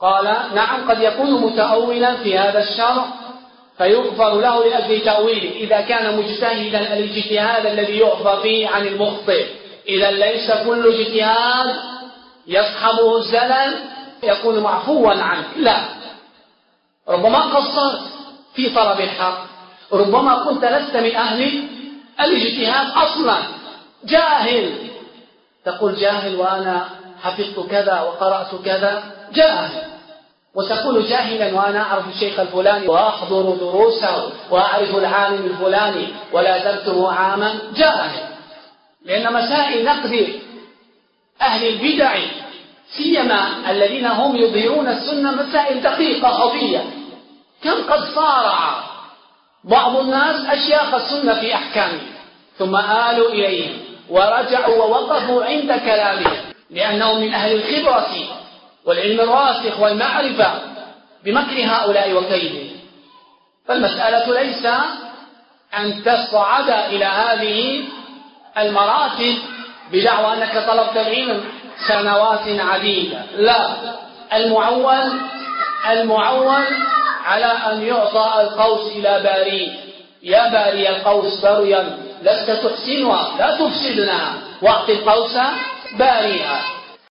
قال نعم قد يكون متأولا في هذا الشرع فيغفر له لأجل تأويله إذا كان مجتهدا الاجتهاد الذي يعفى فيه عن المخطئ. إذا ليس كل اجتهاد يصحبه الزلل يكون معفوا عنه. لا. ربما قصرت في طلب الحق. ربما كنت لست من أهل الاجتهاد أصلا. جاهل. تقول جاهل وأنا حفظت كذا وقرأت كذا جاهل وتقول جاهلا وأنا أعرف الشيخ الفلاني وأحضر دروسه وأعرف العالم الفلاني ولا زرته عاما جاهل لأن مسائل نقد أهل البدع سيما الذين هم يظهرون السنة مسائل دقيقة خفية كم قد صارع بعض الناس أشياخ السنة في أحكامه. ثم آلوا إليهم ورجعوا ووقفوا عند كلامهم. لأنهم من أهل الخبرة والعلم الراسخ والمعرفة بمكر هؤلاء وكيدهم فالمسألة ليس أن تصعد إلى هذه المراتب بدعوى أنك طلبت العلم سنوات عديدة. لا المعول المعول على أن يعطى القوس إلى باريه يا باري القوس بريا لست تحسنها لا تفسدنها واعط القوس bariha.